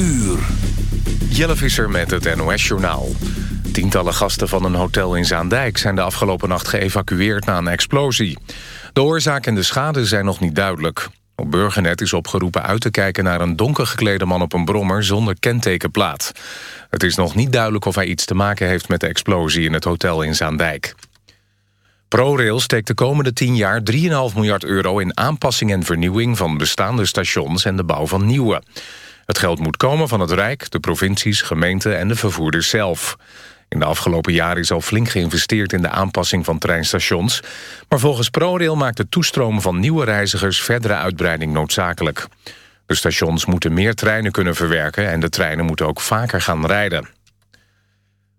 uur. Jelle Visser met het NOS-journaal. Tientallen gasten van een hotel in Zaandijk... zijn de afgelopen nacht geëvacueerd na een explosie. De oorzaak en de schade zijn nog niet duidelijk. Op Burgernet is opgeroepen uit te kijken naar een donker geklede man op een brommer zonder kentekenplaat. Het is nog niet duidelijk of hij iets te maken heeft met de explosie in het hotel in Zaandijk. ProRail steekt de komende 10 jaar 3,5 miljard euro in aanpassing en vernieuwing van bestaande stations en de bouw van nieuwe. Het geld moet komen van het Rijk, de provincies, gemeenten en de vervoerders zelf. In de afgelopen jaren is al flink geïnvesteerd in de aanpassing van treinstations. Maar volgens ProRail maakt de toestroom van nieuwe reizigers verdere uitbreiding noodzakelijk. De stations moeten meer treinen kunnen verwerken en de treinen moeten ook vaker gaan rijden.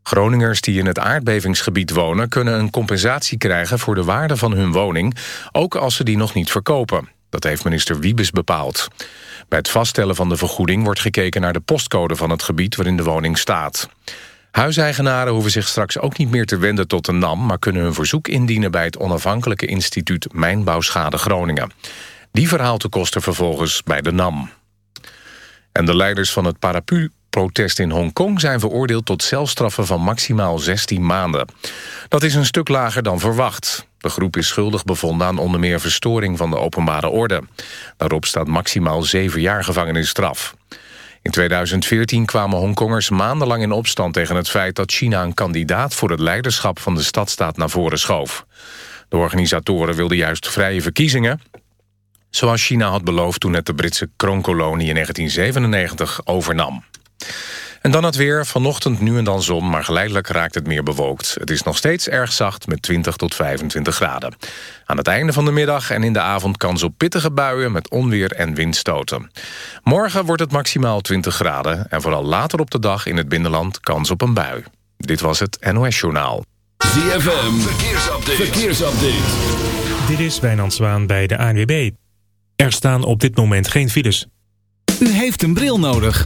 Groningers die in het aardbevingsgebied wonen... kunnen een compensatie krijgen voor de waarde van hun woning... ook als ze die nog niet verkopen. Dat heeft minister Wiebes bepaald. Bij het vaststellen van de vergoeding wordt gekeken naar de postcode van het gebied waarin de woning staat. Huiseigenaren hoeven zich straks ook niet meer te wenden tot de NAM... maar kunnen hun verzoek indienen bij het onafhankelijke instituut Mijnbouwschade Groningen. Die verhaalt de kosten vervolgens bij de NAM. En de leiders van het paraplu-protest in Hongkong zijn veroordeeld tot celstraffen van maximaal 16 maanden. Dat is een stuk lager dan verwacht. De groep is schuldig bevonden aan onder meer verstoring van de openbare orde. Daarop staat maximaal 7 jaar gevangenisstraf. In 2014 kwamen Hongkongers maandenlang in opstand tegen het feit dat China een kandidaat voor het leiderschap van de stadstaat naar voren schoof. De organisatoren wilden juist vrije verkiezingen, zoals China had beloofd toen het de Britse kroonkolonie in 1997 overnam. En dan het weer. Vanochtend nu en dan zon, maar geleidelijk raakt het meer bewolkt. Het is nog steeds erg zacht met 20 tot 25 graden. Aan het einde van de middag en in de avond kans op pittige buien... met onweer en windstoten. Morgen wordt het maximaal 20 graden... en vooral later op de dag in het binnenland kans op een bui. Dit was het NOS Journaal. ZFM, verkeersupdate. verkeersupdate. Dit is Wijnand Zwaan bij de ANWB. Er staan op dit moment geen files. U heeft een bril nodig.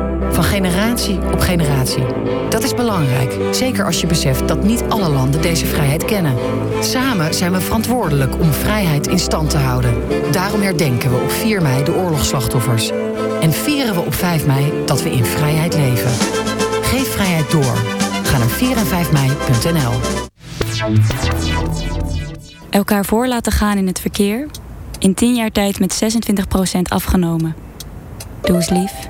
Van generatie op generatie. Dat is belangrijk, zeker als je beseft dat niet alle landen deze vrijheid kennen. Samen zijn we verantwoordelijk om vrijheid in stand te houden. Daarom herdenken we op 4 mei de oorlogsslachtoffers. En vieren we op 5 mei dat we in vrijheid leven. Geef vrijheid door. Ga naar 4 en 5 mei.nl. Elkaar voor laten gaan in het verkeer. In 10 jaar tijd met 26% afgenomen. Doe eens lief.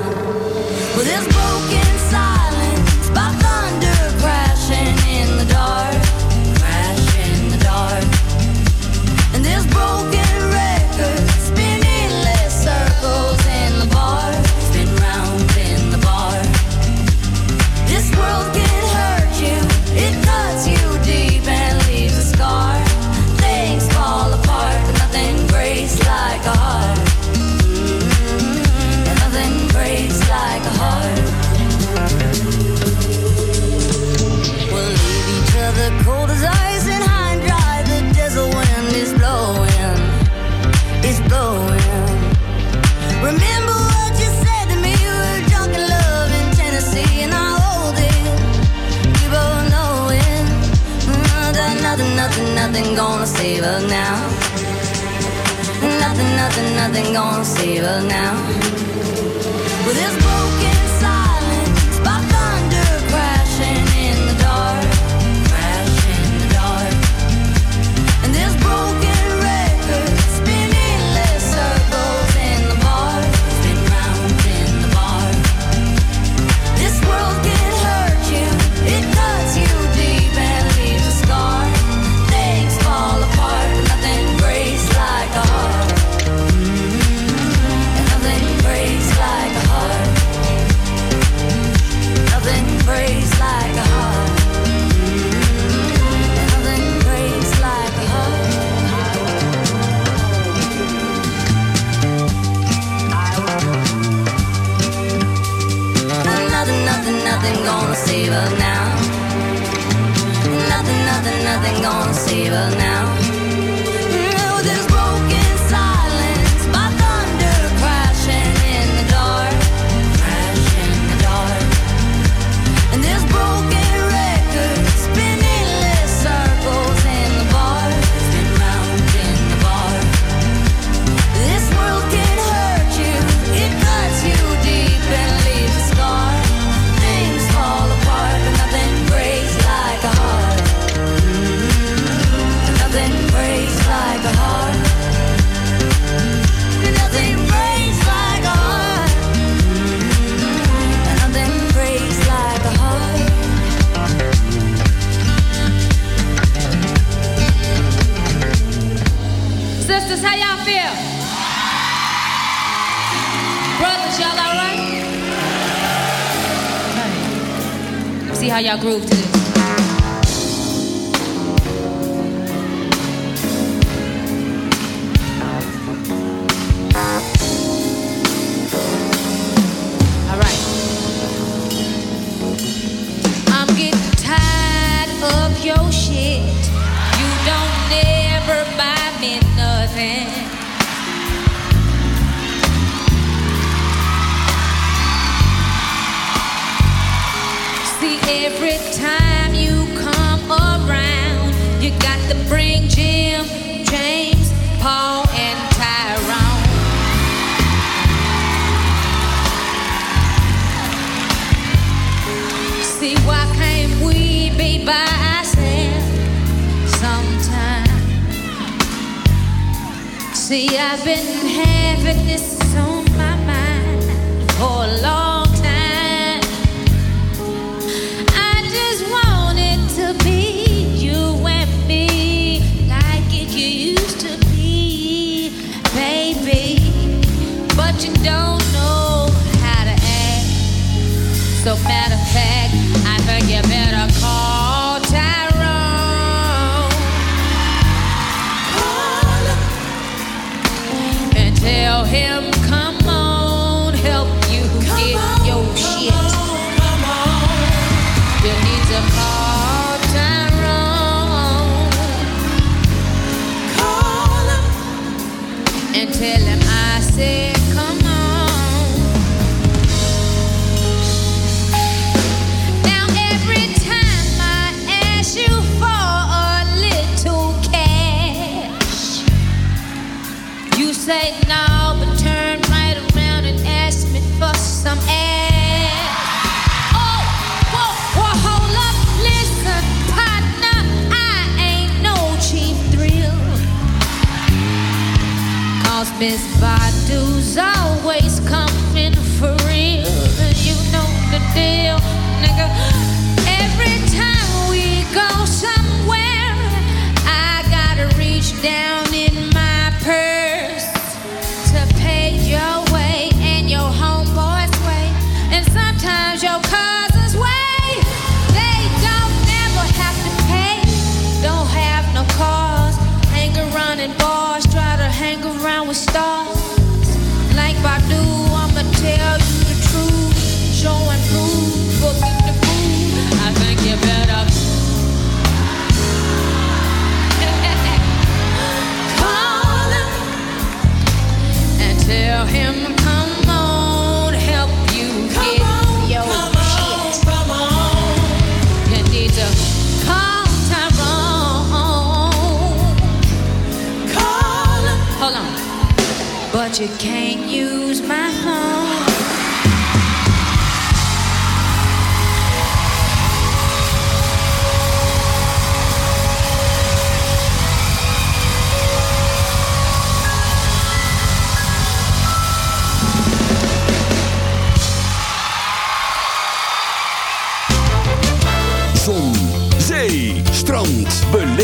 nothing gonna save us now. Nothing, nothing, nothing gonna save us now. With this broken. see why can't we be by ourselves sometimes? See, I've been having this on my mind for a long time. I just wanted to be you and me, like it used to be, baby. But you don't. him. in bars, try to hang around with stars. Like I do. I'ma tell you the truth, showing proof. prove. you can't use my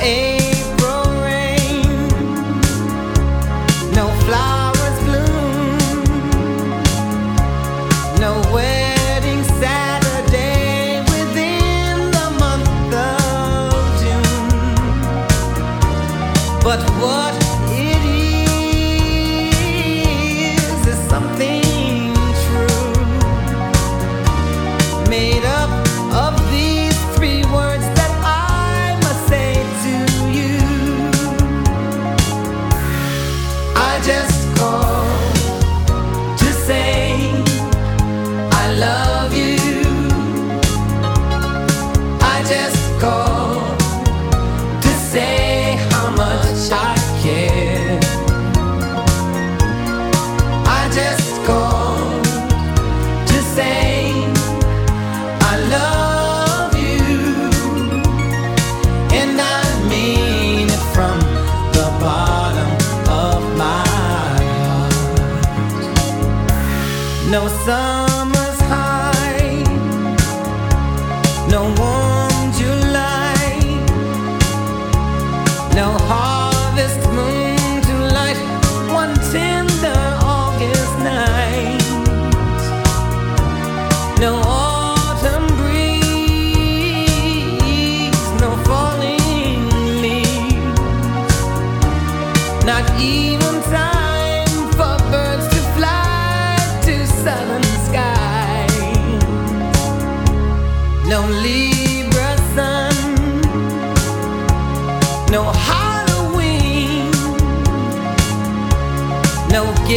Ain't.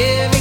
giving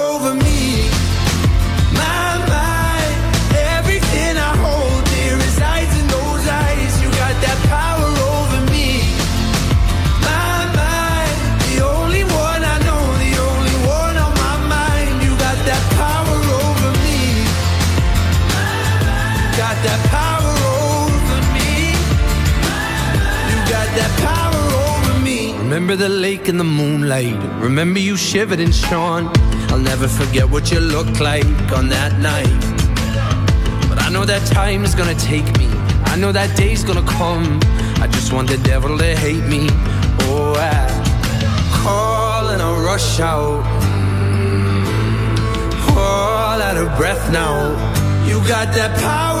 Remember the lake in the moonlight. Remember you shivered and shone. I'll never forget what you looked like on that night. But I know that time is gonna take me. I know that day's gonna come. I just want the devil to hate me. Oh, I call and I rush out. All out of breath now. You got that power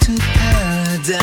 to paradise.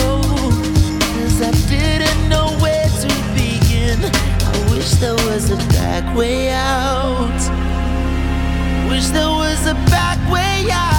there was a back way out. Wish there was a back way out.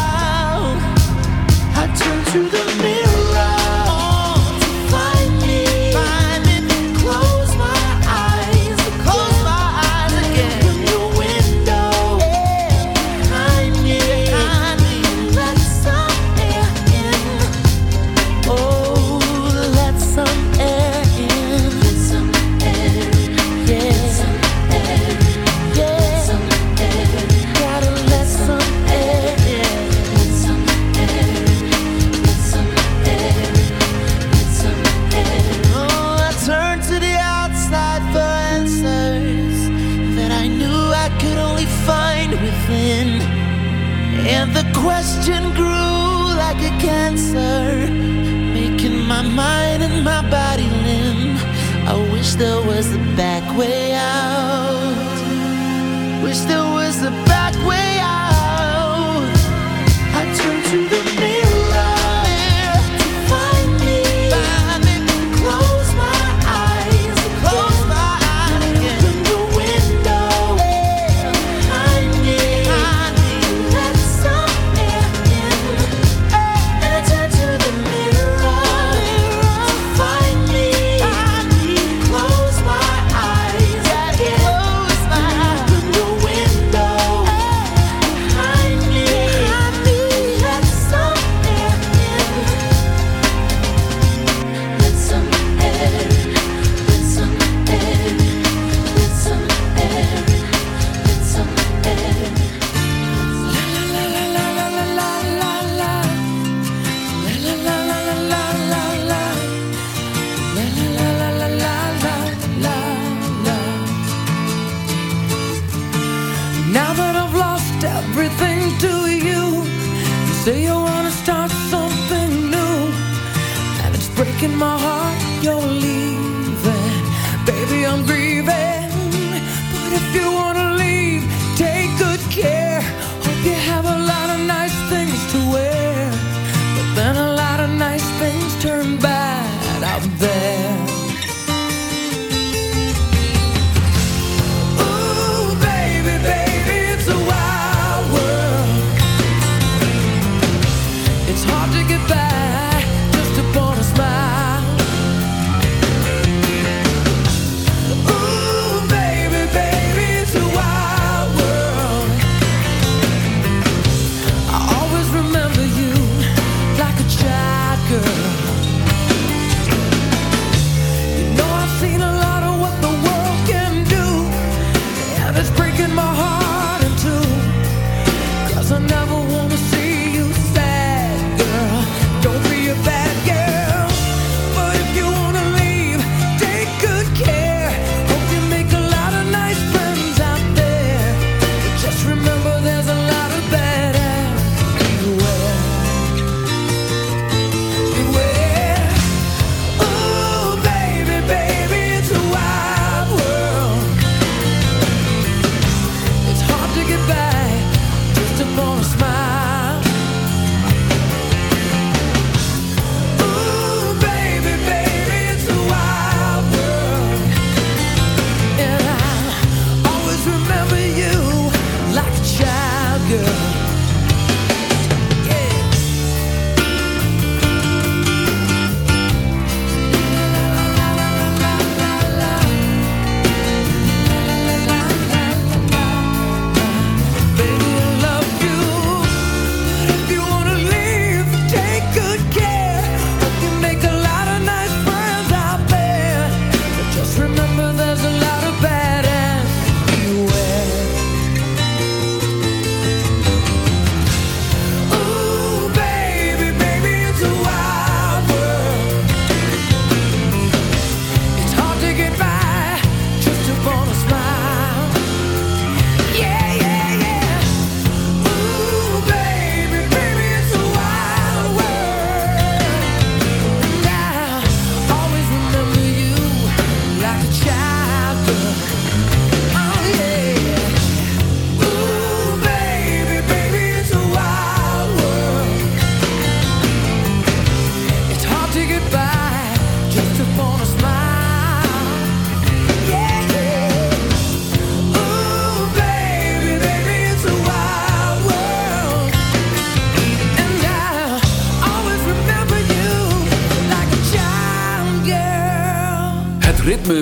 If you wanna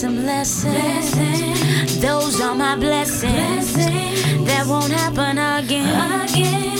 some lessons. lessons. Those are my blessings. blessings. That won't happen again. again.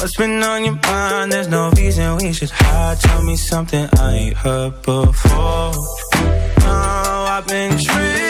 What's been on your mind? There's no reason we should hide. Tell me something I ain't heard before. Now I've been dreaming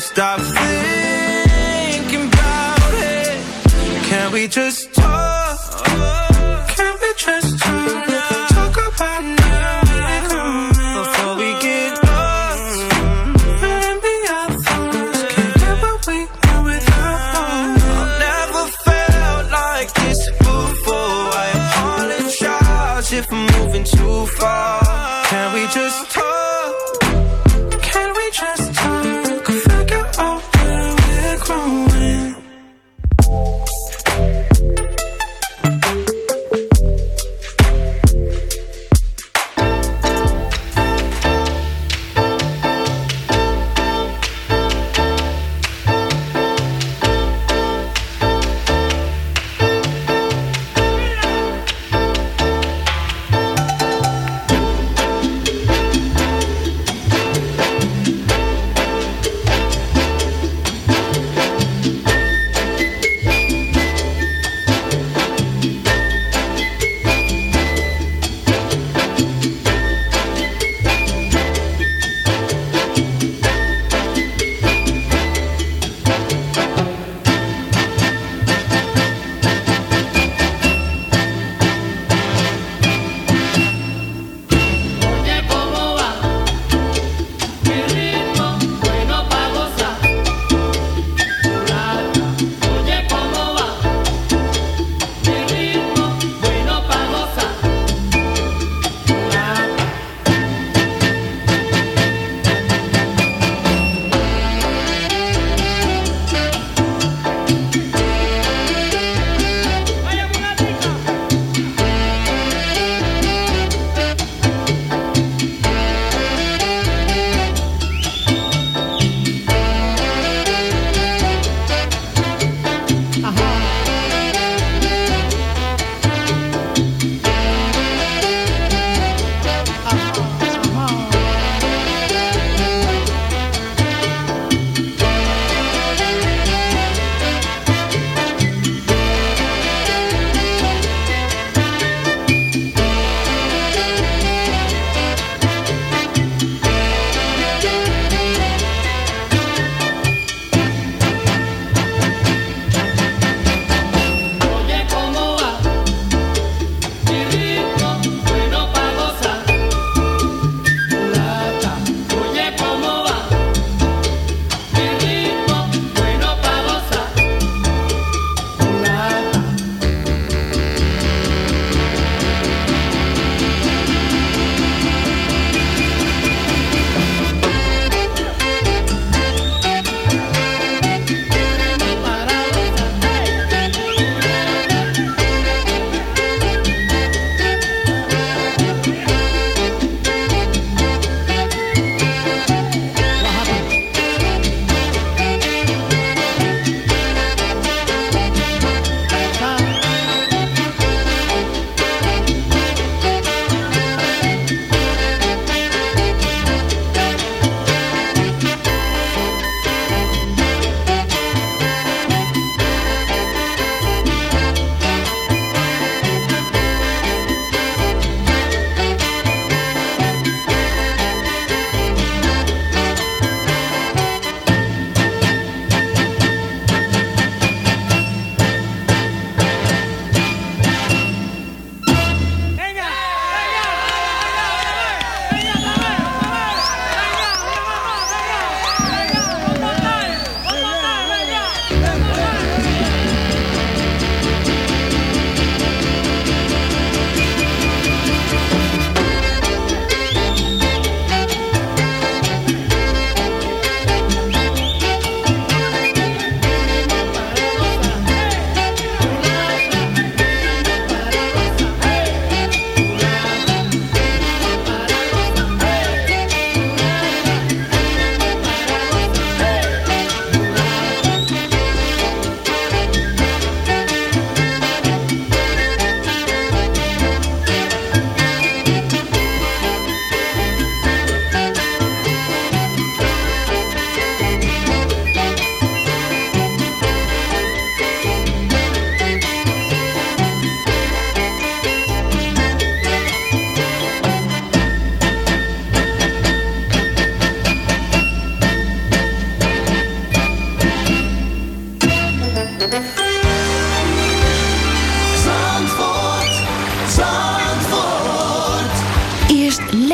stop thinking about it. Can we just talk? Can we just talk?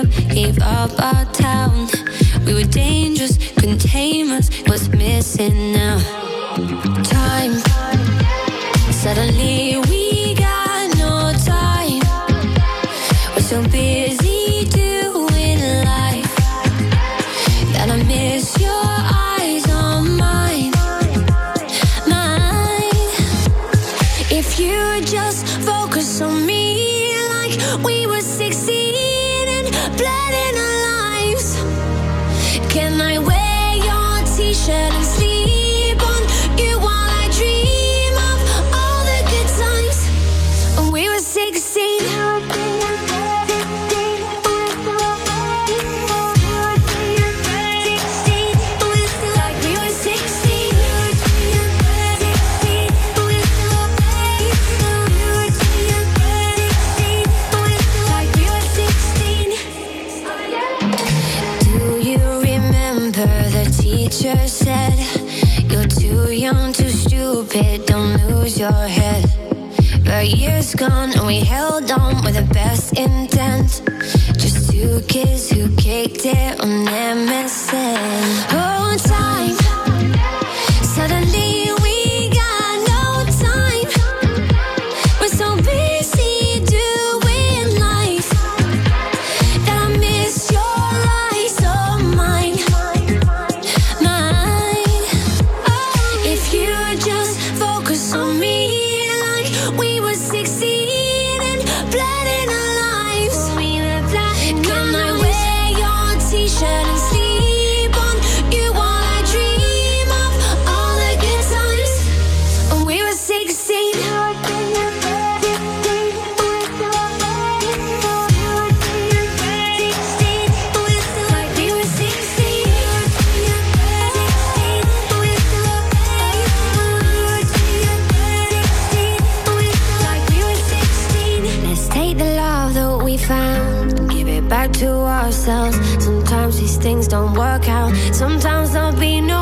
gave up our town. We were dangerous. our years gone, and we held on with the best intent. Just two kids who kicked it on MSN. Oh, time suddenly. don't work out. Sometimes there'll be no